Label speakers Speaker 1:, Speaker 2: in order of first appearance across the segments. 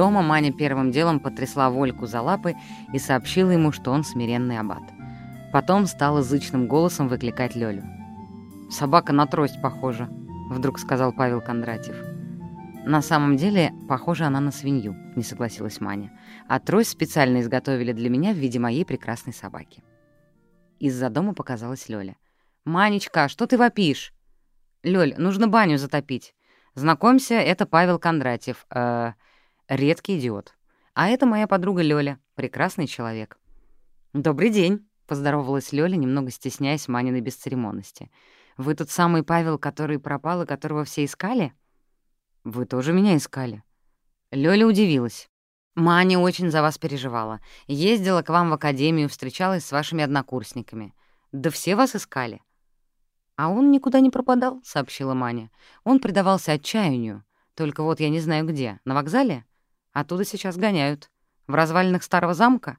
Speaker 1: Дома Маня первым делом потрясла Вольку за лапы и сообщила ему, что он смиренный аббат. Потом стала зычным голосом выкликать Лёлю. «Собака на трость похожа», — вдруг сказал Павел Кондратьев. «На самом деле, похожа она на свинью», — не согласилась Маня. «А трость специально изготовили для меня в виде моей прекрасной собаки». Из-за дома показалась Лёля. «Манечка, что ты вопишь?» «Лёль, нужно баню затопить. Знакомься, это Павел Кондратьев, э, редкий идиот. А это моя подруга Лёля, прекрасный человек». «Добрый день», — поздоровалась Лёля, немного стесняясь Маниной бесцеремонности. «Вы тот самый Павел, который пропал и которого все искали?» «Вы тоже меня искали?» Лёля удивилась. «Маня очень за вас переживала. Ездила к вам в академию, встречалась с вашими однокурсниками. Да все вас искали». «А он никуда не пропадал», — сообщила Маня. «Он предавался отчаянию. Только вот я не знаю где. На вокзале? Оттуда сейчас гоняют. В развалинах старого замка?»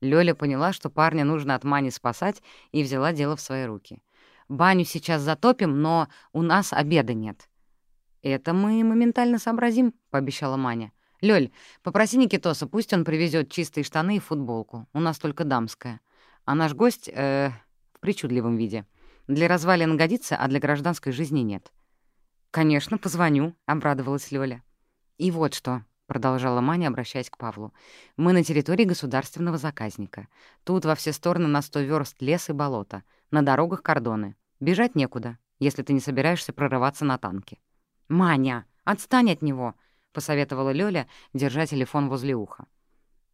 Speaker 1: Лёля поняла, что парня нужно от Мани спасать, и взяла дело в свои руки. «Баню сейчас затопим, но у нас обеда нет». «Это мы моментально сообразим», — пообещала Маня. «Лёль, попроси Никитоса, пусть он привезет чистые штаны и футболку. У нас только дамская. А наш гость э, в причудливом виде». Для развалин годится, а для гражданской жизни нет. «Конечно, позвоню», — обрадовалась Лёля. «И вот что», — продолжала Маня, обращаясь к Павлу. «Мы на территории государственного заказника. Тут во все стороны на сто верст лес и болото. На дорогах кордоны. Бежать некуда, если ты не собираешься прорываться на танке». «Маня, отстань от него», — посоветовала Лёля, держа телефон возле уха.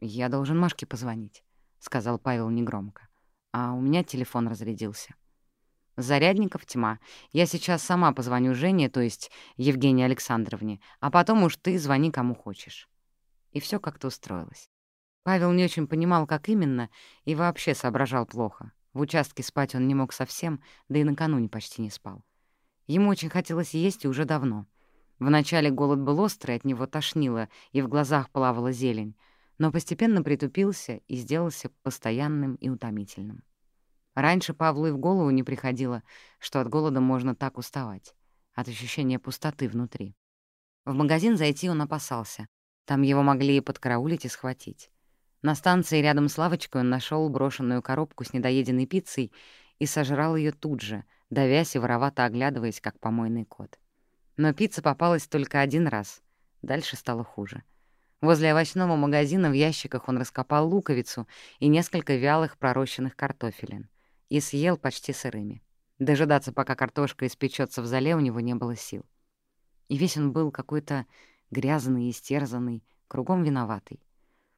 Speaker 1: «Я должен Машке позвонить», — сказал Павел негромко. «А у меня телефон разрядился». Зарядников тьма. Я сейчас сама позвоню Жене, то есть Евгении Александровне, а потом уж ты звони кому хочешь. И все как-то устроилось. Павел не очень понимал, как именно, и вообще соображал плохо. В участке спать он не мог совсем, да и накануне почти не спал. Ему очень хотелось есть и уже давно. Вначале голод был острый, от него тошнило, и в глазах плавала зелень, но постепенно притупился и сделался постоянным и утомительным. Раньше Павлу и в голову не приходило, что от голода можно так уставать, от ощущения пустоты внутри. В магазин зайти он опасался. Там его могли и подкараулить, и схватить. На станции рядом с лавочкой он нашел брошенную коробку с недоеденной пиццей и сожрал ее тут же, давясь и воровато оглядываясь, как помойный кот. Но пицца попалась только один раз. Дальше стало хуже. Возле овощного магазина в ящиках он раскопал луковицу и несколько вялых пророщенных картофелин и съел почти сырыми. Дожидаться, пока картошка испечется в зале, у него не было сил. И весь он был какой-то грязный, истерзанный, кругом виноватый.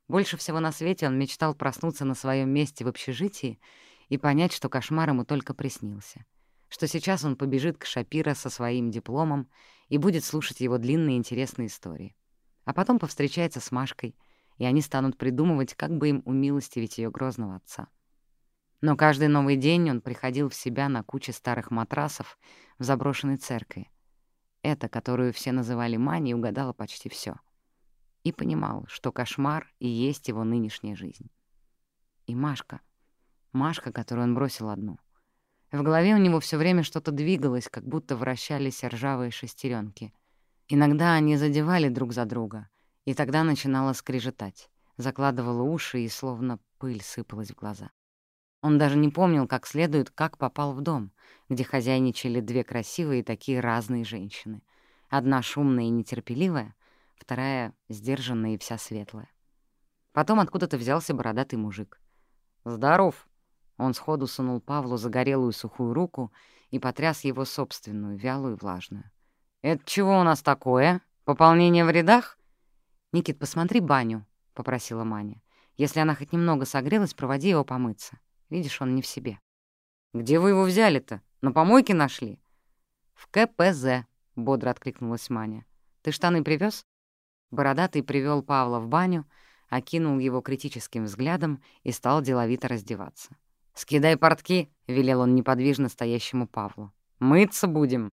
Speaker 1: Больше всего на свете он мечтал проснуться на своем месте в общежитии и понять, что кошмар ему только приснился, что сейчас он побежит к Шапира со своим дипломом и будет слушать его длинные интересные истории. А потом повстречается с Машкой, и они станут придумывать, как бы им умилостивить ее грозного отца. Но каждый новый день он приходил в себя на куче старых матрасов в заброшенной церкви. Эта, которую все называли манией, угадала почти все. И понимал, что кошмар и есть его нынешняя жизнь. И Машка. Машка, которую он бросил одну. В голове у него все время что-то двигалось, как будто вращались ржавые шестеренки. Иногда они задевали друг за друга, и тогда начинала скрежетать, закладывала уши и словно пыль сыпалась в глаза. Он даже не помнил как следует, как попал в дом, где хозяйничали две красивые такие разные женщины. Одна шумная и нетерпеливая, вторая сдержанная и вся светлая. Потом откуда-то взялся бородатый мужик. «Здоров!» Он сходу сунул Павлу загорелую сухую руку и потряс его собственную, вялую и влажную. «Это чего у нас такое? Пополнение в рядах?» «Никит, посмотри баню», — попросила Маня. «Если она хоть немного согрелась, проводи его помыться». Видишь, он не в себе. «Где вы его взяли-то? На помойке нашли?» «В КПЗ», — бодро откликнулась Маня. «Ты штаны привез? Бородатый привел Павла в баню, окинул его критическим взглядом и стал деловито раздеваться. «Скидай портки», — велел он неподвижно стоящему Павлу. «Мыться будем».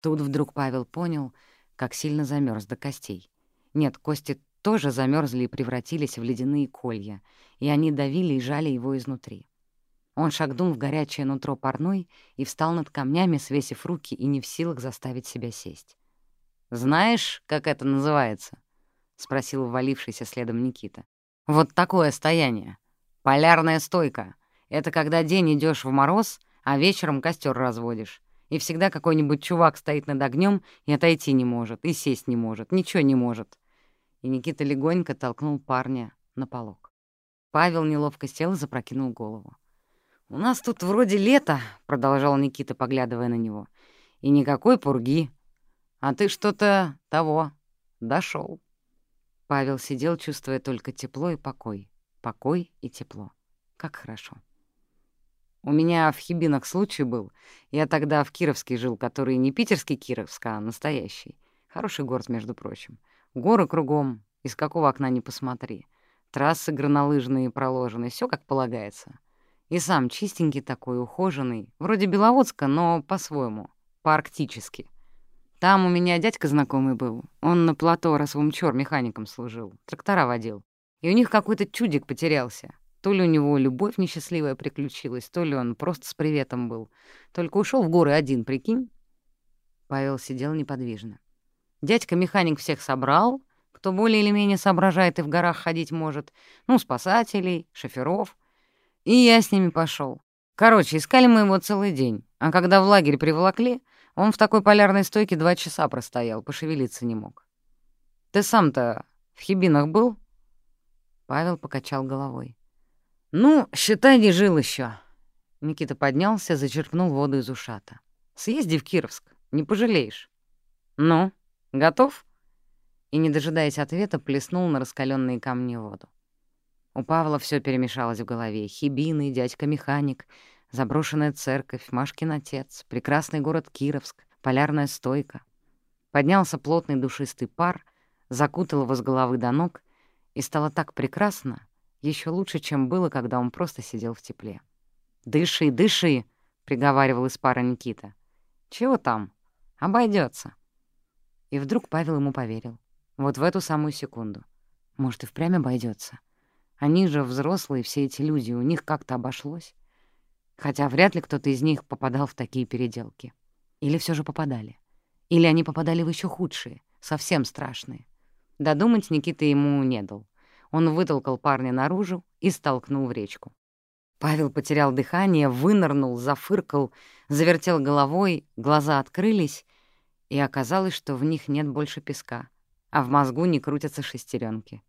Speaker 1: Тут вдруг Павел понял, как сильно замерз до костей. Нет, кости тоже замерзли и превратились в ледяные колья, и они давили и жали его изнутри. Он шагнул в горячее нутро парной и встал над камнями, свесив руки и не в силах заставить себя сесть. «Знаешь, как это называется?» спросил ввалившийся следом Никита. «Вот такое стояние. Полярная стойка. Это когда день идешь в мороз, а вечером костер разводишь. И всегда какой-нибудь чувак стоит над огнем и отойти не может, и сесть не может, ничего не может». И Никита легонько толкнул парня на полок. Павел неловко сел и запрокинул голову. «У нас тут вроде лето», — продолжал Никита, поглядывая на него. «И никакой пурги. А ты что-то того дошел. Павел сидел, чувствуя только тепло и покой. Покой и тепло. Как хорошо. У меня в Хибинах случай был. Я тогда в Кировске жил, который не питерский Кировск, а настоящий. Хороший город, между прочим. Горы кругом, из какого окна не посмотри. Трассы горнолыжные проложены, все как полагается. И сам чистенький такой, ухоженный. Вроде Беловодска, но по-своему, по-арктически. Там у меня дядька знакомый был. Он на плато Росвомчор механиком служил, трактора водил. И у них какой-то чудик потерялся. То ли у него любовь несчастливая приключилась, то ли он просто с приветом был. Только ушел в горы один, прикинь? Павел сидел неподвижно. Дядька-механик всех собрал, кто более или менее соображает и в горах ходить может. Ну, спасателей, шоферов — и я с ними пошел. Короче, искали мы его целый день, а когда в лагерь приволокли, он в такой полярной стойке два часа простоял, пошевелиться не мог. Ты сам-то в Хибинах был? Павел покачал головой. Ну, считай, не жил еще. Никита поднялся, зачерпнул воду из ушата. Съезди в Кировск, не пожалеешь. Ну, готов? И, не дожидаясь ответа, плеснул на раскаленные камни воду. У Павла все перемешалось в голове. Хибины, дядька-механик, заброшенная церковь, Машкин отец, прекрасный город Кировск, полярная стойка. Поднялся плотный душистый пар, закутал его с головы до ног, и стало так прекрасно, еще лучше, чем было, когда он просто сидел в тепле. «Дыши, дыши!» — приговаривал из пара Никита. «Чего там? Обойдется. И вдруг Павел ему поверил. Вот в эту самую секунду. Может, и впрямь обойдется. Они же взрослые, все эти люди, у них как-то обошлось. Хотя вряд ли кто-то из них попадал в такие переделки. Или все же попадали. Или они попадали в еще худшие, совсем страшные. Додумать Никита ему не дал. Он вытолкал парня наружу и столкнул в речку. Павел потерял дыхание, вынырнул, зафыркал, завертел головой, глаза открылись, и оказалось, что в них нет больше песка, а в мозгу не крутятся шестеренки.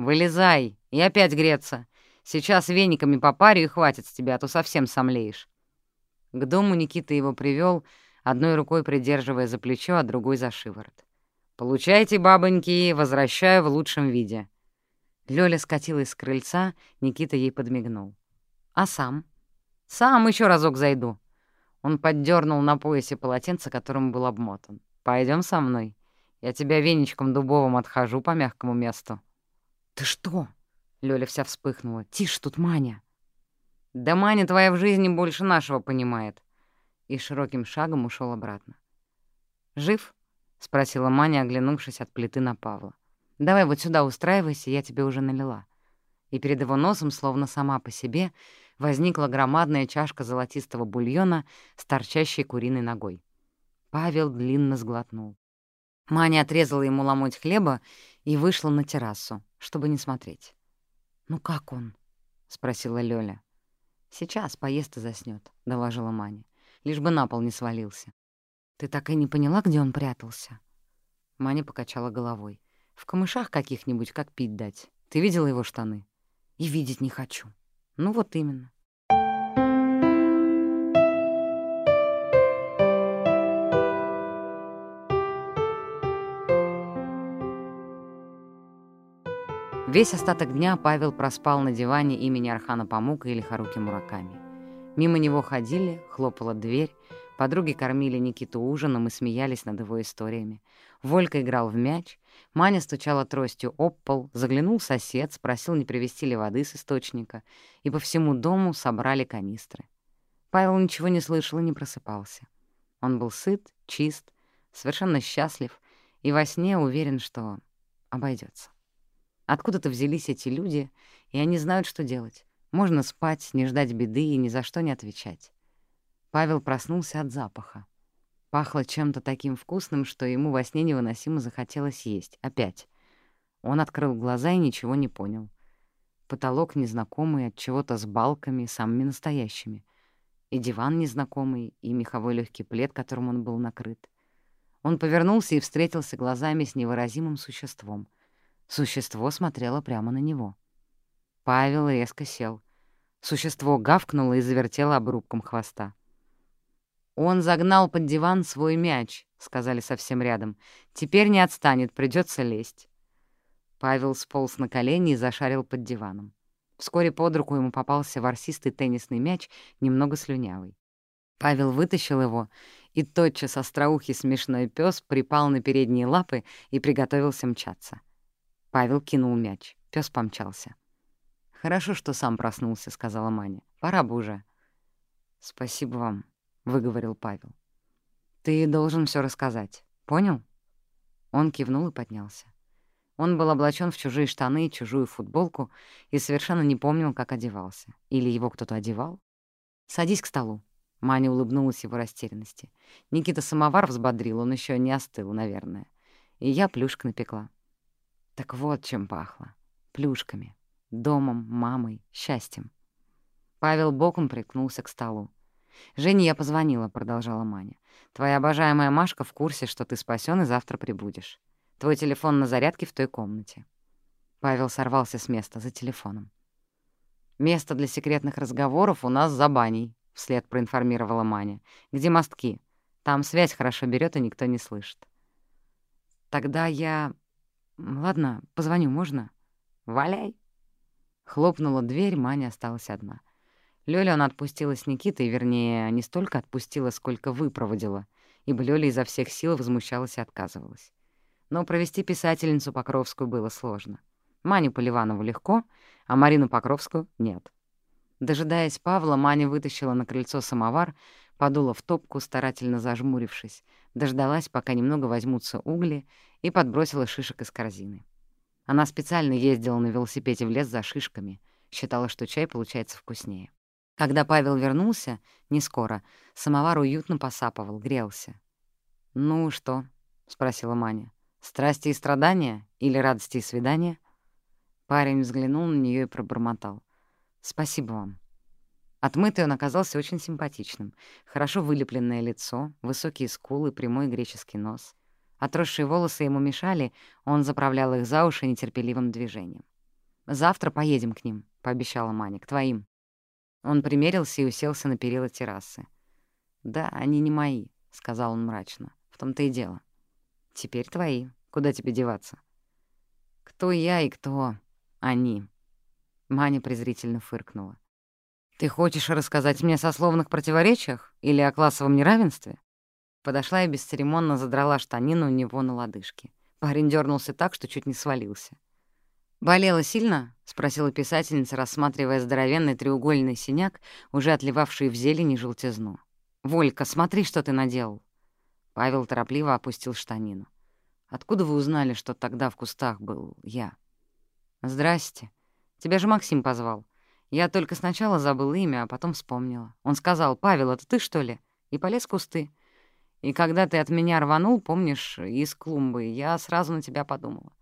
Speaker 1: «Вылезай и опять греться. Сейчас вениками по паре и хватит с тебя, а то совсем сомлеешь». К дому Никита его привел, одной рукой придерживая за плечо, а другой за шиворот. «Получайте, бабоньки, возвращаю в лучшем виде». Лёля скатилась с крыльца, Никита ей подмигнул. «А сам?» «Сам еще разок зайду». Он поддернул на поясе полотенце, которым был обмотан. Пойдем со мной. Я тебя веничком дубовым отхожу по мягкому месту». «Ты что?» — Лёля вся вспыхнула. «Тише, тут Маня». «Да Маня твоя в жизни больше нашего понимает». И широким шагом ушел обратно. «Жив?» — спросила Маня, оглянувшись от плиты на Павла. «Давай вот сюда устраивайся, я тебе уже налила». И перед его носом, словно сама по себе, возникла громадная чашка золотистого бульона с торчащей куриной ногой. Павел длинно сглотнул. Маня отрезала ему ломоть хлеба и вышла на террасу, чтобы не смотреть. «Ну как он?» — спросила Лёля. «Сейчас поест и заснёт», — доложила Маня. «Лишь бы на пол не свалился». «Ты так и не поняла, где он прятался?» Маня покачала головой. «В камышах каких-нибудь, как пить дать. Ты видела его штаны?» «И видеть не хочу». «Ну вот именно. Весь остаток дня Павел проспал на диване имени Архана Памука или Харуки Мураками. Мимо него ходили, хлопала дверь, подруги кормили Никиту ужином и смеялись над его историями. Волька играл в мяч, Маня стучала тростью об пол, заглянул сосед, спросил, не привезти ли воды с источника, и по всему дому собрали канистры. Павел ничего не слышал и не просыпался. Он был сыт, чист, совершенно счастлив и во сне уверен, что обойдется. Откуда-то взялись эти люди, и они знают, что делать. Можно спать, не ждать беды и ни за что не отвечать. Павел проснулся от запаха. Пахло чем-то таким вкусным, что ему во сне невыносимо захотелось есть. Опять. Он открыл глаза и ничего не понял. Потолок незнакомый, от чего-то с балками, самыми настоящими. И диван незнакомый, и меховой легкий плед, которым он был накрыт. Он повернулся и встретился глазами с невыразимым существом. Существо смотрело прямо на него. Павел резко сел. Существо гавкнуло и завертело обрубком хвоста. «Он загнал под диван свой мяч», — сказали совсем рядом. «Теперь не отстанет, придется лезть». Павел сполз на колени и зашарил под диваном. Вскоре под руку ему попался ворсистый теннисный мяч, немного слюнявый. Павел вытащил его, и тотчас остроухий смешной пес припал на передние лапы и приготовился мчаться. Павел кинул мяч. Пес помчался. «Хорошо, что сам проснулся», — сказала Маня. «Пора бы уже». «Спасибо вам», — выговорил Павел. «Ты должен все рассказать. Понял?» Он кивнул и поднялся. Он был облачен в чужие штаны и чужую футболку и совершенно не помнил, как одевался. Или его кто-то одевал. «Садись к столу». Маня улыбнулась его растерянности. Никита самовар взбодрил, он еще не остыл, наверное. И я плюшек напекла. Так вот чем пахло. Плюшками. Домом, мамой, счастьем. Павел боком прикнулся к столу. «Жене я позвонила», — продолжала Маня. «Твоя обожаемая Машка в курсе, что ты спасён и завтра прибудешь. Твой телефон на зарядке в той комнате». Павел сорвался с места за телефоном. «Место для секретных разговоров у нас за баней», — вслед проинформировала Маня. «Где мостки? Там связь хорошо берет и никто не слышит». «Тогда я... Ладно, позвоню, можно?» «Валяй!» Хлопнула дверь, Маня осталась одна. Лёля она отпустила с Никитой, вернее, не столько отпустила, сколько выпроводила, ибо Лёля изо всех сил возмущалась и отказывалась. Но провести писательницу Покровскую было сложно. Маню Поливанову легко, а Марину Покровскую — нет. Дожидаясь Павла, Маня вытащила на крыльцо самовар, подула в топку, старательно зажмурившись, дождалась, пока немного возьмутся угли, и подбросила шишек из корзины. Она специально ездила на велосипеде в лес за шишками, считала, что чай получается вкуснее. Когда Павел вернулся, не скоро, самовар уютно посапывал, грелся. «Ну что?» — спросила Маня. «Страсти и страдания или радости и свидания?» Парень взглянул на нее и пробормотал. «Спасибо вам». Отмытый он оказался очень симпатичным. Хорошо вылепленное лицо, высокие скулы, прямой греческий нос. Отросшие волосы ему мешали, он заправлял их за уши нетерпеливым движением. «Завтра поедем к ним», — пообещала Маня, — «к твоим». Он примерился и уселся на перила террасы. «Да, они не мои», — сказал он мрачно. «В том-то и дело». «Теперь твои. Куда тебе деваться?» «Кто я и кто они?» Маня презрительно фыркнула. «Ты хочешь рассказать мне о сословных противоречиях или о классовом неравенстве?» Подошла и бесцеремонно задрала штанину у него на лодыжке. Парень дернулся так, что чуть не свалился. «Болело сильно?» — спросила писательница, рассматривая здоровенный треугольный синяк, уже отливавший в зелени желтизну. «Волька, смотри, что ты наделал!» Павел торопливо опустил штанину. «Откуда вы узнали, что тогда в кустах был я?» «Здрасте. Тебя же Максим позвал. Я только сначала забыл имя, а потом вспомнила. Он сказал, «Павел, это ты, что ли?» И полез в кусты. И когда ты от меня рванул, помнишь, из клумбы, я сразу на тебя подумала.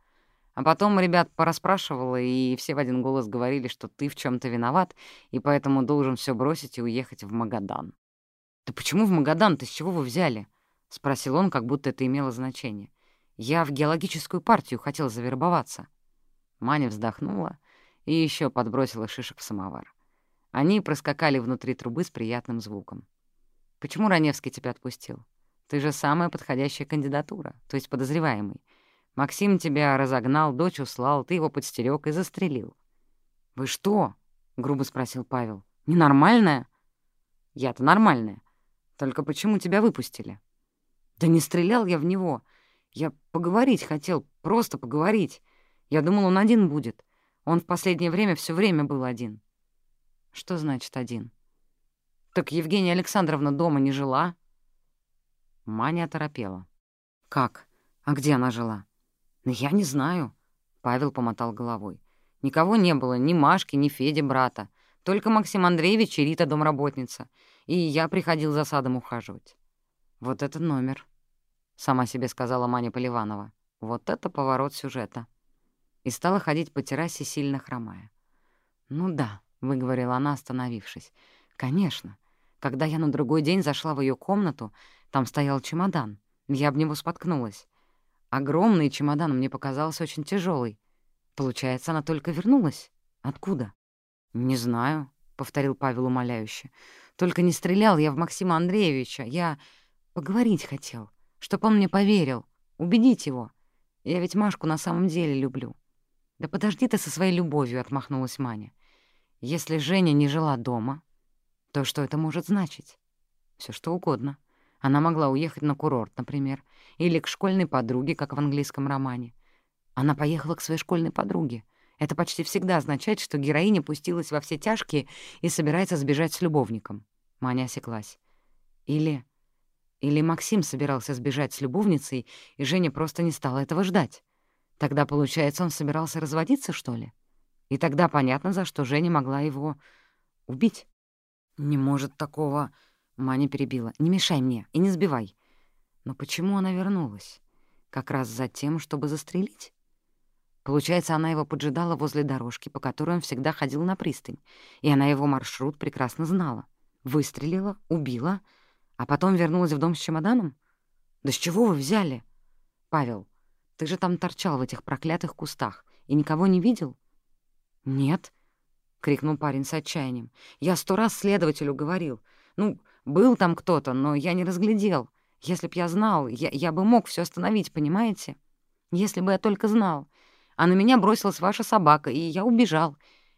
Speaker 1: А потом ребят порасспрашивала, и все в один голос говорили, что ты в чем то виноват, и поэтому должен все бросить и уехать в Магадан. «Да почему в Магадан? Ты с чего вы взяли?» — спросил он, как будто это имело значение. «Я в геологическую партию хотел завербоваться». Маня вздохнула и еще подбросила шишек в самовар. Они проскакали внутри трубы с приятным звуком. «Почему Раневский тебя отпустил? Ты же самая подходящая кандидатура, то есть подозреваемый. Максим тебя разогнал, дочь услал, ты его подстерег и застрелил. «Вы что?» — грубо спросил Павел. «Ненормальная?» «Я-то нормальная. Только почему тебя выпустили?» «Да не стрелял я в него. Я поговорить хотел, просто поговорить. Я думал, он один будет. Он в последнее время все время был один». «Что значит один?» «Так Евгения Александровна дома не жила?» Маня оторопела. «Как? А где она жила?» «Ну, «Я не знаю», — Павел помотал головой. «Никого не было, ни Машки, ни Феди, брата. Только Максим Андреевич и Рита домработница. И я приходил за садом ухаживать». «Вот это номер», — сама себе сказала Маня Поливанова. «Вот это поворот сюжета». И стала ходить по террасе, сильно хромая. «Ну да», — выговорила она, остановившись. «Конечно. Когда я на другой день зашла в ее комнату, там стоял чемодан. Я об него споткнулась. Огромный чемодан мне показался очень тяжелый. Получается, она только вернулась? Откуда?» «Не знаю», — повторил Павел умоляюще. «Только не стрелял я в Максима Андреевича. Я поговорить хотел, чтоб он мне поверил, убедить его. Я ведь Машку на самом деле люблю». «Да подожди ты со своей любовью», — отмахнулась Маня. «Если Женя не жила дома, то что это может значить? Все что угодно. Она могла уехать на курорт, например, или к школьной подруге, как в английском романе. Она поехала к своей школьной подруге. Это почти всегда означает, что героиня пустилась во все тяжкие и собирается сбежать с любовником. Маня осеклась. Или... Или Максим собирался сбежать с любовницей, и Женя просто не стала этого ждать. Тогда, получается, он собирался разводиться, что ли? И тогда понятно, за что Женя могла его убить. «Не может такого...» — Маня перебила. «Не мешай мне и не сбивай». Но почему она вернулась? Как раз за тем, чтобы застрелить? Получается, она его поджидала возле дорожки, по которой он всегда ходил на пристань, и она его маршрут прекрасно знала. Выстрелила, убила, а потом вернулась в дом с чемоданом? Да с чего вы взяли? Павел, ты же там торчал в этих проклятых кустах и никого не видел? Нет, — крикнул парень с отчаянием. «Я сто раз следователю говорил. Ну, был там кто-то, но я не разглядел. Если б я знал, я, я бы мог все остановить, понимаете? Если бы я только знал. А на меня бросилась ваша собака, и я убежал.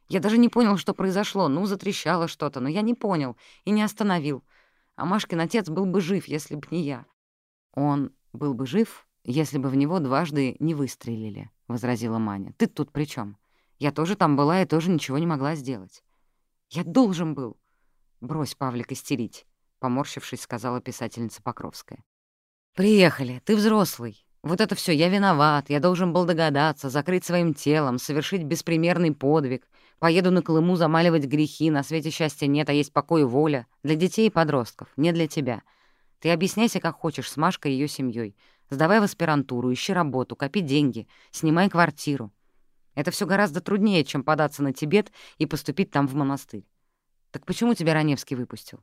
Speaker 1: Я даже не понял, что произошло. Ну, затрещало что-то, но я не понял и не остановил. А Машкин отец был бы жив, если бы не я». «Он был бы жив, если бы в него дважды не выстрелили», — возразила Маня. «Ты тут при чем? Я тоже там была и тоже ничего не могла сделать. Я должен был. Брось, Павлик, истерить, — поморщившись, сказала писательница Покровская. Приехали, ты взрослый. Вот это все, я виноват, я должен был догадаться, закрыть своим телом, совершить беспримерный подвиг. Поеду на Колыму замаливать грехи, на свете счастья нет, а есть покой и воля. Для детей и подростков, не для тебя. Ты объясняйся, как хочешь, с Машкой и ее семьей. Сдавай в аспирантуру, ищи работу, копи деньги, снимай квартиру. Это все гораздо труднее, чем податься на Тибет и поступить там в монастырь. Так почему тебя Раневский выпустил?»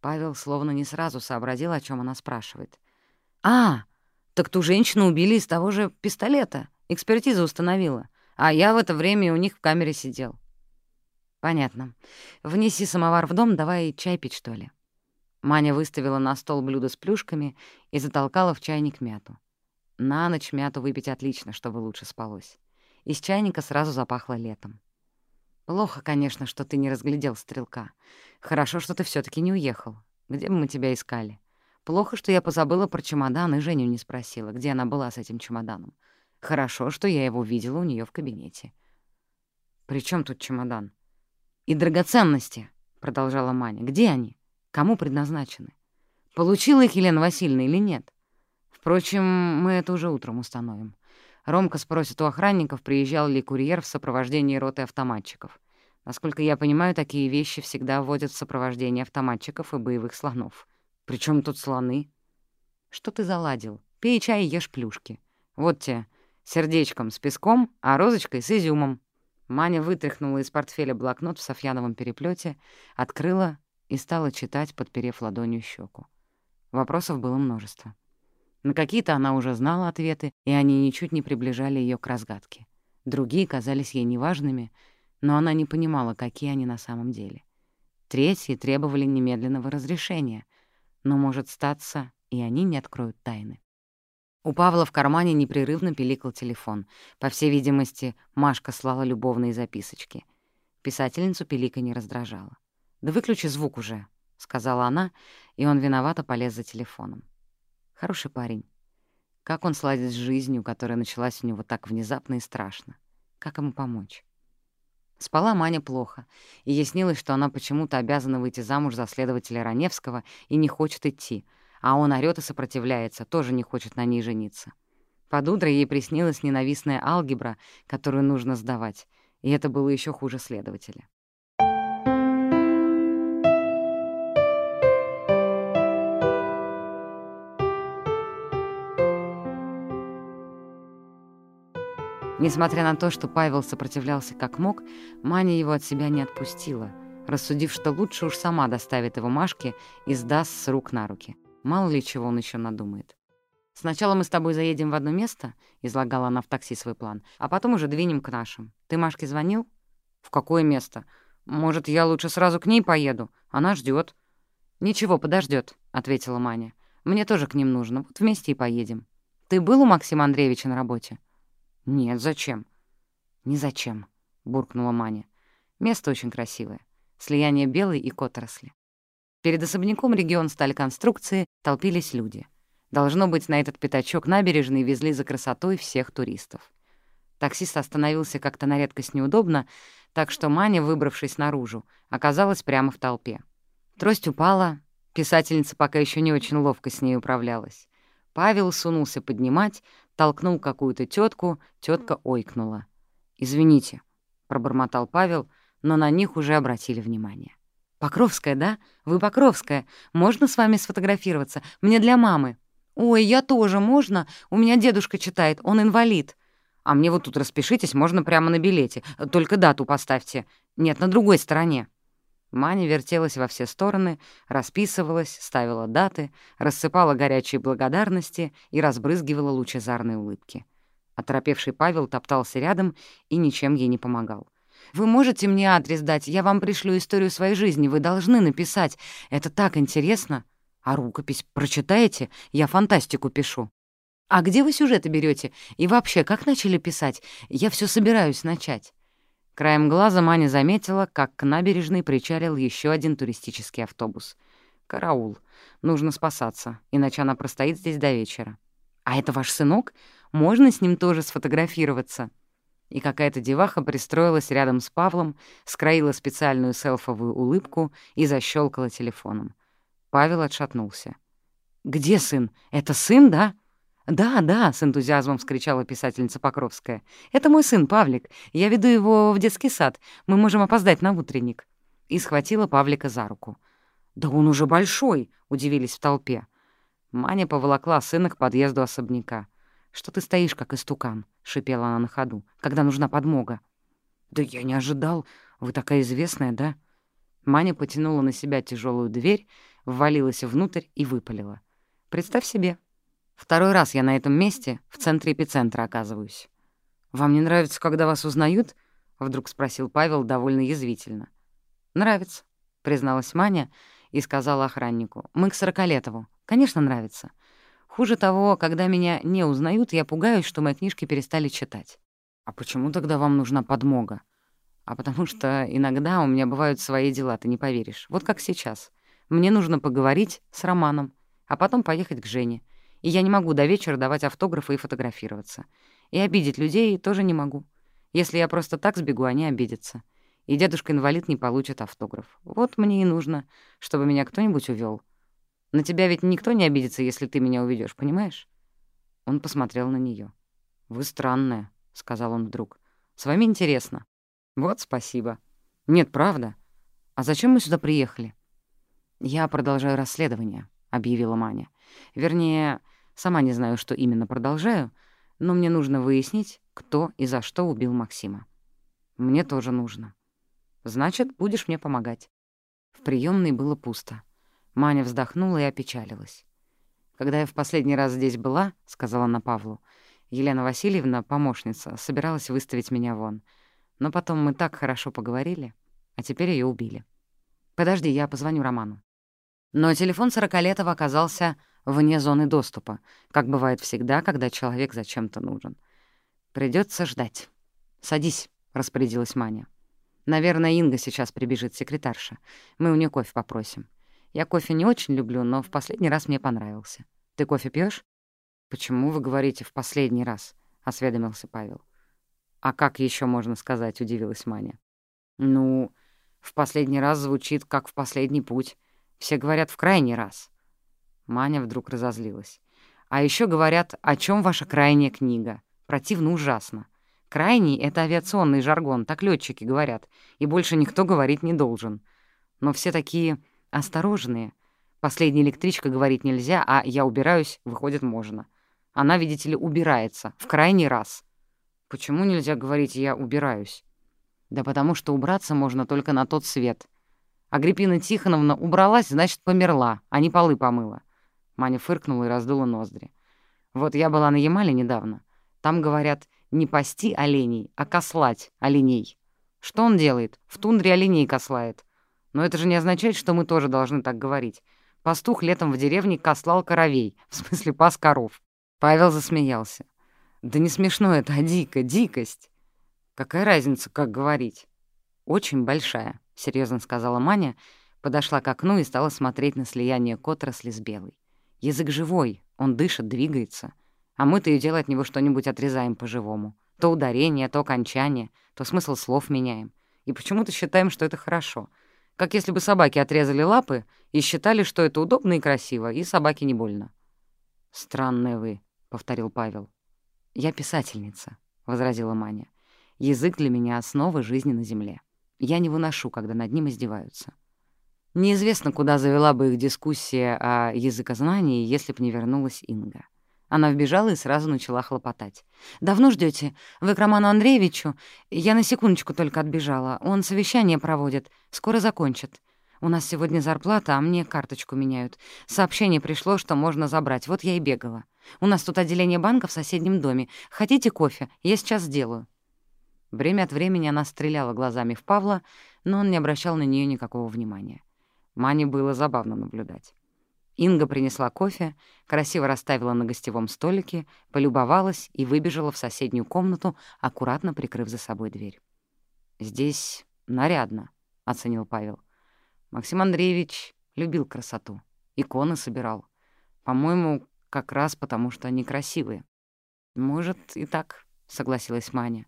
Speaker 1: Павел словно не сразу сообразил, о чем она спрашивает. «А, так ту женщину убили из того же пистолета. Экспертиза установила. А я в это время у них в камере сидел». «Понятно. Внеси самовар в дом, давай чай пить, что ли». Маня выставила на стол блюдо с плюшками и затолкала в чайник мяту. На ночь мяту выпить отлично, чтобы лучше спалось. Из чайника сразу запахло летом. «Плохо, конечно, что ты не разглядел стрелка. Хорошо, что ты все таки не уехал. Где бы мы тебя искали? Плохо, что я позабыла про чемодан и Женю не спросила, где она была с этим чемоданом. Хорошо, что я его видела у нее в кабинете». «При чем тут чемодан?» «И драгоценности», — продолжала Маня. «Где они? Кому предназначены? Получила их Елена Васильевна или нет? Впрочем, мы это уже утром установим. Ромка спросит у охранников, приезжал ли курьер в сопровождении роты автоматчиков. Насколько я понимаю, такие вещи всегда вводят в сопровождение автоматчиков и боевых слонов. Причем тут слоны? Что ты заладил? Пей чай и ешь плюшки. Вот те, сердечком с песком, а розочкой с изюмом. Маня вытряхнула из портфеля блокнот в софьяновом переплете, открыла и стала читать, подперев ладонью щеку. Вопросов было множество. На какие-то она уже знала ответы, и они ничуть не приближали ее к разгадке. Другие казались ей неважными, но она не понимала, какие они на самом деле. Третьи требовали немедленного разрешения, но, может статься, и они не откроют тайны. У Павла в кармане непрерывно пиликал телефон. По всей видимости, Машка слала любовные записочки. Писательницу пилика не раздражала. «Да выключи звук уже», — сказала она, и он виновато полез за телефоном. Хороший парень. Как он сладит с жизнью, которая началась у него так внезапно и страшно? Как ему помочь? Спала Маня плохо, и ей снилось, что она почему-то обязана выйти замуж за следователя Раневского и не хочет идти, а он орёт и сопротивляется, тоже не хочет на ней жениться. Под утро ей приснилась ненавистная алгебра, которую нужно сдавать, и это было еще хуже следователя. Несмотря на то, что Павел сопротивлялся как мог, Маня его от себя не отпустила, рассудив, что лучше уж сама доставит его Машке и сдаст с рук на руки. Мало ли чего он еще надумает. «Сначала мы с тобой заедем в одно место», — излагала она в такси свой план, «а потом уже двинем к нашим. Ты Машке звонил?» «В какое место? Может, я лучше сразу к ней поеду? Она ждет. «Ничего, подождет, ответила Маня. «Мне тоже к ним нужно. Вот вместе и поедем. Ты был у Максима Андреевича на работе?» «Нет, зачем?» «Не зачем», — буркнула Маня. «Место очень красивое. Слияние белой и которосли». Перед особняком регион стали конструкции, толпились люди. Должно быть, на этот пятачок набережной везли за красотой всех туристов. Таксист остановился как-то на редкость неудобно, так что Маня, выбравшись наружу, оказалась прямо в толпе. Трость упала, писательница пока еще не очень ловко с ней управлялась. Павел сунулся поднимать, толкнул какую-то тетку, тетка ойкнула. «Извините», — пробормотал Павел, но на них уже обратили внимание. «Покровская, да? Вы Покровская. Можно с вами сфотографироваться? Мне для мамы». «Ой, я тоже, можно? У меня дедушка читает, он инвалид». «А мне вот тут распишитесь, можно прямо на билете. Только дату поставьте. Нет, на другой стороне». Маня вертелась во все стороны, расписывалась, ставила даты, рассыпала горячие благодарности и разбрызгивала лучезарные улыбки. Оторопевший Павел топтался рядом и ничем ей не помогал. «Вы можете мне адрес дать? Я вам пришлю историю своей жизни. Вы должны написать. Это так интересно. А рукопись прочитаете? Я фантастику пишу». «А где вы сюжеты берете? И вообще, как начали писать? Я все собираюсь начать». Краем глаза Маня заметила, как к набережной причалил еще один туристический автобус. «Караул. Нужно спасаться, иначе она простоит здесь до вечера». «А это ваш сынок? Можно с ним тоже сфотографироваться?» И какая-то деваха пристроилась рядом с Павлом, скроила специальную селфовую улыбку и защелкала телефоном. Павел отшатнулся. «Где сын? Это сын, да?» «Да, да», — с энтузиазмом вскричала писательница Покровская. «Это мой сын Павлик. Я веду его в детский сад. Мы можем опоздать на утренник». И схватила Павлика за руку. «Да он уже большой», — удивились в толпе. Маня поволокла сына к подъезду особняка. «Что ты стоишь, как истукан?» — шипела она на ходу. «Когда нужна подмога?» «Да я не ожидал. Вы такая известная, да?» Маня потянула на себя тяжелую дверь, ввалилась внутрь и выпалила. «Представь себе, Второй раз я на этом месте, в центре эпицентра, оказываюсь. «Вам не нравится, когда вас узнают?» — вдруг спросил Павел довольно язвительно. «Нравится», — призналась Маня и сказала охраннику. «Мы к Сорокалетову. Конечно, нравится. Хуже того, когда меня не узнают, я пугаюсь, что мои книжки перестали читать». «А почему тогда вам нужна подмога?» «А потому что иногда у меня бывают свои дела, ты не поверишь. Вот как сейчас. Мне нужно поговорить с Романом, а потом поехать к Жене и я не могу до вечера давать автографы и фотографироваться. И обидеть людей тоже не могу. Если я просто так сбегу, они обидятся. И дедушка-инвалид не получит автограф. Вот мне и нужно, чтобы меня кто-нибудь увел. На тебя ведь никто не обидится, если ты меня уведешь, понимаешь?» Он посмотрел на нее. «Вы странная», — сказал он вдруг. «С вами интересно». «Вот спасибо». «Нет, правда. А зачем мы сюда приехали?» «Я продолжаю расследование», — объявила Маня. «Вернее, Сама не знаю, что именно продолжаю, но мне нужно выяснить, кто и за что убил Максима. Мне тоже нужно. Значит, будешь мне помогать. В приемной было пусто. Маня вздохнула и опечалилась. «Когда я в последний раз здесь была, — сказала она Павлу, — Елена Васильевна, помощница, собиралась выставить меня вон. Но потом мы так хорошо поговорили, а теперь ее убили. Подожди, я позвоню Роману». Но телефон Сорокалетова оказался вне зоны доступа, как бывает всегда, когда человек зачем-то нужен. Придется ждать. «Садись», — распорядилась Маня. «Наверное, Инга сейчас прибежит, секретарша. Мы у нее кофе попросим. Я кофе не очень люблю, но в последний раз мне понравился. Ты кофе пьешь? «Почему вы говорите «в последний раз»?» — осведомился Павел. «А как еще можно сказать?» — удивилась Маня. «Ну, в последний раз звучит, как в последний путь. Все говорят «в крайний раз». Маня вдруг разозлилась. «А еще говорят, о чем ваша крайняя книга? Противно ужасно. Крайний — это авиационный жаргон, так летчики говорят, и больше никто говорить не должен. Но все такие осторожные. Последняя электричка говорить нельзя, а я убираюсь, выходит, можно. Она, видите ли, убирается. В крайний раз». «Почему нельзя говорить «я убираюсь»?» «Да потому что убраться можно только на тот свет. Агриппина Тихоновна убралась, значит, померла, а не полы помыла». Маня фыркнула и раздула ноздри. «Вот я была на Ямале недавно. Там говорят, не пасти оленей, а кослать оленей. Что он делает? В тундре оленей кослает. Но это же не означает, что мы тоже должны так говорить. Пастух летом в деревне кослал коровей, в смысле пас коров. Павел засмеялся. Да не смешно это, а дико, дикость. Какая разница, как говорить? Очень большая, — серьезно сказала Маня, подошла к окну и стала смотреть на слияние к с белой. Язык живой, он дышит, двигается. А мы-то и дело от него что-нибудь отрезаем по-живому. То ударение, то окончание, то смысл слов меняем. И почему-то считаем, что это хорошо. Как если бы собаки отрезали лапы и считали, что это удобно и красиво, и собаке не больно. «Странные вы», — повторил Павел. «Я писательница», — возразила Маня. «Язык для меня — основа жизни на земле. Я не выношу, когда над ним издеваются». Неизвестно, куда завела бы их дискуссия о языкознании, если б не вернулась Инга. Она вбежала и сразу начала хлопотать. «Давно ждете? Вы к Роману Андреевичу? Я на секундочку только отбежала. Он совещание проводит. Скоро закончит. У нас сегодня зарплата, а мне карточку меняют. Сообщение пришло, что можно забрать. Вот я и бегала. У нас тут отделение банка в соседнем доме. Хотите кофе? Я сейчас сделаю». Время от времени она стреляла глазами в Павла, но он не обращал на нее никакого внимания. Мане было забавно наблюдать. Инга принесла кофе, красиво расставила на гостевом столике, полюбовалась и выбежала в соседнюю комнату, аккуратно прикрыв за собой дверь. «Здесь нарядно», — оценил Павел. Максим Андреевич любил красоту, иконы собирал. По-моему, как раз потому, что они красивые. «Может, и так», — согласилась Маня.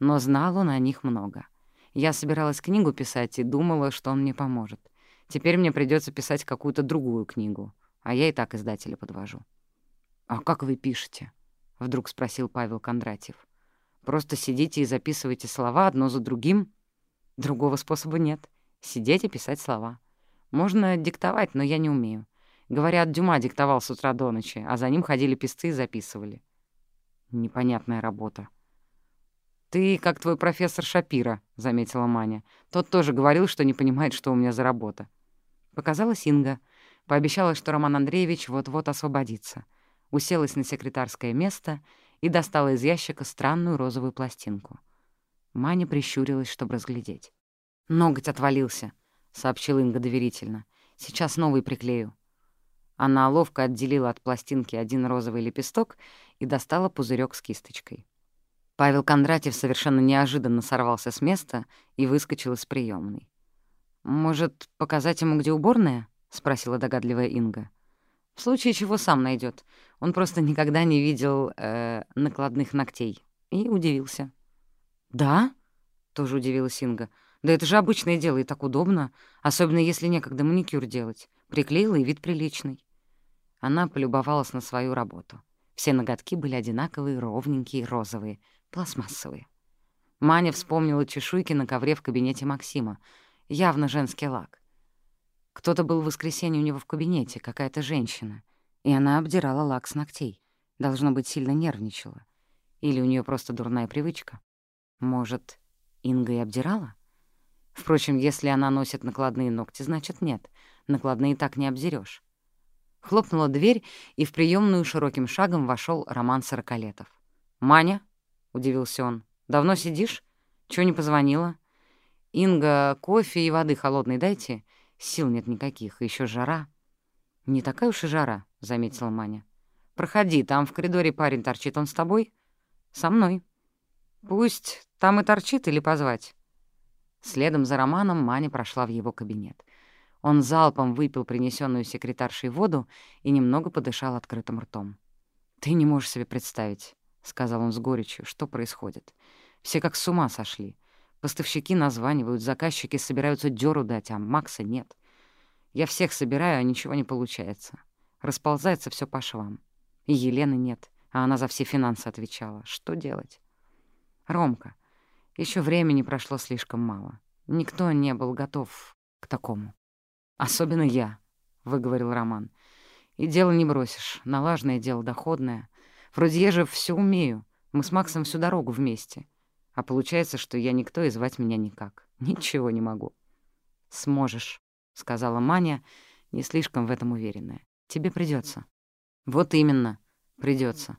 Speaker 1: Но знал он о них много. Я собиралась книгу писать и думала, что он мне поможет. Теперь мне придется писать какую-то другую книгу, а я и так издателя подвожу. «А как вы пишете?» — вдруг спросил Павел Кондратьев. «Просто сидите и записываете слова одно за другим?» «Другого способа нет. Сидеть и писать слова. Можно диктовать, но я не умею. Говорят, Дюма диктовал с утра до ночи, а за ним ходили писцы и записывали. Непонятная работа. «Ты как твой профессор Шапира», — заметила Маня. «Тот тоже говорил, что не понимает, что у меня за работа». Показалась Инга. Пообещала, что Роман Андреевич вот-вот освободится. Уселась на секретарское место и достала из ящика странную розовую пластинку. Маня прищурилась, чтобы разглядеть. «Ноготь отвалился», — сообщил Инга доверительно. «Сейчас новый приклею». Она ловко отделила от пластинки один розовый лепесток и достала пузырек с кисточкой. Павел Кондратьев совершенно неожиданно сорвался с места и выскочил из приемной. «Может, показать ему, где уборная?» — спросила догадливая Инга. «В случае чего сам найдет. Он просто никогда не видел э, накладных ногтей». И удивился. «Да?» — тоже удивилась Инга. «Да это же обычное дело и так удобно, особенно если некогда маникюр делать. Приклеила и вид приличный». Она полюбовалась на свою работу. Все ноготки были одинаковые, ровненькие, розовые, пластмассовые. Маня вспомнила чешуйки на ковре в кабинете Максима. Явно женский лак. Кто-то был в воскресенье у него в кабинете, какая-то женщина, и она обдирала лак с ногтей. Должно быть, сильно нервничала. Или у нее просто дурная привычка. Может, Инга и обдирала? Впрочем, если она носит накладные ногти, значит, нет. Накладные так не обдерешь. Хлопнула дверь, и в приемную широким шагом вошел Роман Сорокалетов. «Маня?» — удивился он. «Давно сидишь? Чего не позвонила?» «Инга, кофе и воды холодной дайте. Сил нет никаких, еще жара». «Не такая уж и жара», — заметила Маня. «Проходи, там в коридоре парень торчит. Он с тобой?» «Со мной». «Пусть там и торчит или позвать?» Следом за Романом Маня прошла в его кабинет. Он залпом выпил принесенную секретаршей воду и немного подышал открытым ртом. «Ты не можешь себе представить», — сказал он с горечью, — «что происходит. Все как с ума сошли. Поставщики названивают, заказчики собираются дёру дать, а Макса нет. Я всех собираю, а ничего не получается. Расползается все по швам. И Елены нет, а она за все финансы отвечала. Что делать? Ромка, еще времени прошло слишком мало. Никто не был готов к такому. «Особенно я», — выговорил Роман. «И дело не бросишь. Налажное дело, доходное. Вроде я же все умею. Мы с Максом всю дорогу вместе. А получается, что я никто и звать меня никак. Ничего не могу. «Сможешь», — сказала Маня, не слишком в этом уверенная. «Тебе придется. «Вот именно, придется.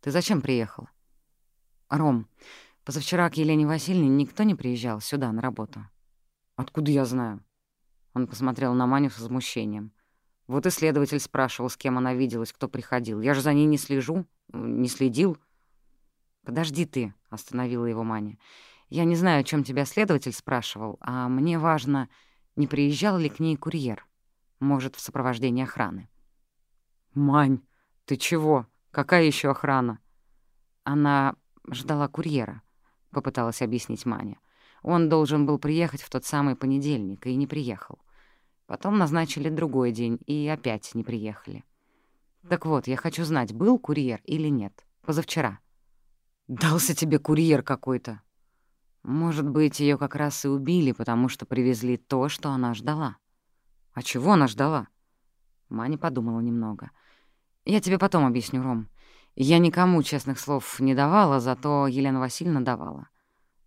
Speaker 1: Ты зачем приехала?» «Ром, позавчера к Елене Васильевне никто не приезжал сюда на работу». «Откуда я знаю?» Он посмотрел на Маню с возмущением. «Вот и следователь спрашивал, с кем она виделась, кто приходил. Я же за ней не слежу, не следил». «Подожди ты», — остановила его Маня. «Я не знаю, о чем тебя следователь спрашивал, а мне важно, не приезжал ли к ней курьер. Может, в сопровождении охраны». «Мань, ты чего? Какая еще охрана?» Она ждала курьера, — попыталась объяснить Маня. Он должен был приехать в тот самый понедельник и не приехал. Потом назначили другой день и опять не приехали. Так вот, я хочу знать, был курьер или нет. Позавчера. Дался тебе курьер какой-то. Может быть, ее как раз и убили, потому что привезли то, что она ждала. А чего она ждала? Маня подумала немного. «Я тебе потом объясню, Ром. Я никому честных слов не давала, зато Елена Васильевна давала.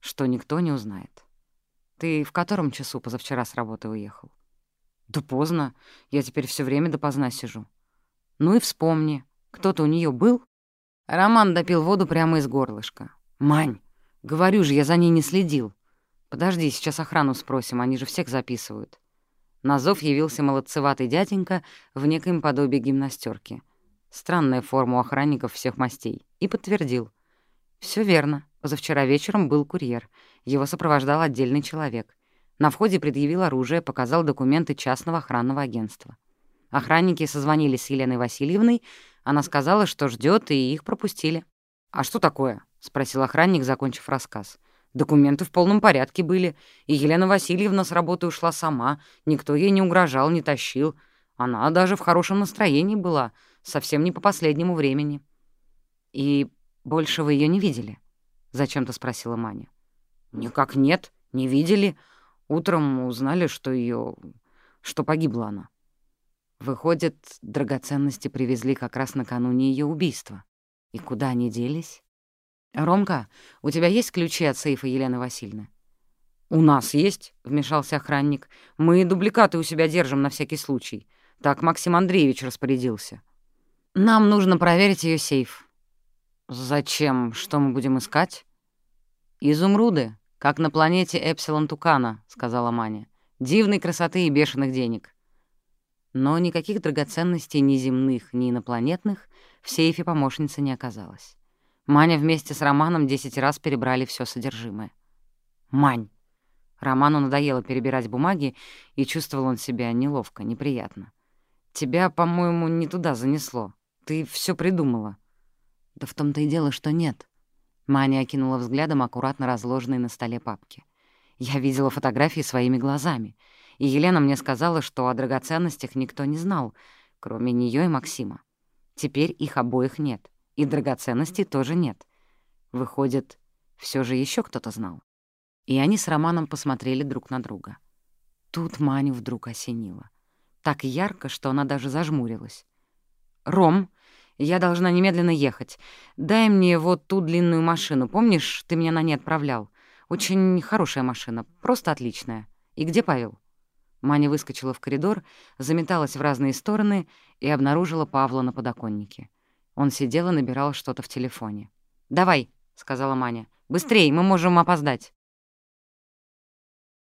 Speaker 1: Что никто не узнает. Ты в котором часу позавчера с работы уехал?» «Да поздно. Я теперь все время допоздна сижу». «Ну и вспомни. Кто-то у нее был?» Роман допил воду прямо из горлышка. «Мань, говорю же, я за ней не следил. Подожди, сейчас охрану спросим, они же всех записывают». На зов явился молодцеватый дяденька в некоем подобии гимнастерки. Странная форма у охранников всех мастей. И подтвердил. Все верно. Позавчера вечером был курьер. Его сопровождал отдельный человек. На входе предъявил оружие, показал документы частного охранного агентства. Охранники созвонились с Еленой Васильевной. Она сказала, что ждет, и их пропустили. «А что такое?» — спросил охранник, закончив рассказ. Документы в полном порядке были, и Елена Васильевна с работы ушла сама, никто ей не угрожал, не тащил. Она даже в хорошем настроении была, совсем не по последнему времени. «И больше вы ее не видели?» — зачем-то спросила Маня. «Никак нет, не видели. Утром узнали, что ее, что погибла она». Выходит, драгоценности привезли как раз накануне ее убийства. И куда они делись? «Ромка, у тебя есть ключи от сейфа Елены Васильевны?» «У нас есть», — вмешался охранник. «Мы дубликаты у себя держим на всякий случай. Так Максим Андреевич распорядился». «Нам нужно проверить ее сейф». «Зачем? Что мы будем искать?» «Изумруды, как на планете Эпсилон Тукана», — сказала Маня. «Дивной красоты и бешеных денег». Но никаких драгоценностей ни земных, ни инопланетных в сейфе помощницы не оказалось. Маня вместе с Романом десять раз перебрали все содержимое. «Мань!» Роману надоело перебирать бумаги, и чувствовал он себя неловко, неприятно. «Тебя, по-моему, не туда занесло. Ты все придумала». «Да в том-то и дело, что нет». Маня окинула взглядом аккуратно разложенные на столе папки. «Я видела фотографии своими глазами, и Елена мне сказала, что о драгоценностях никто не знал, кроме нее и Максима. Теперь их обоих нет и драгоценностей тоже нет. Выходит, все же еще кто-то знал. И они с Романом посмотрели друг на друга. Тут Маню вдруг осенило. Так ярко, что она даже зажмурилась. «Ром, я должна немедленно ехать. Дай мне вот ту длинную машину. Помнишь, ты меня на ней отправлял? Очень хорошая машина, просто отличная. И где Павел?» Маня выскочила в коридор, заметалась в разные стороны и обнаружила Павла на подоконнике. Он сидел и набирал что-то в телефоне. «Давай», — сказала Маня. «Быстрей, мы можем опоздать».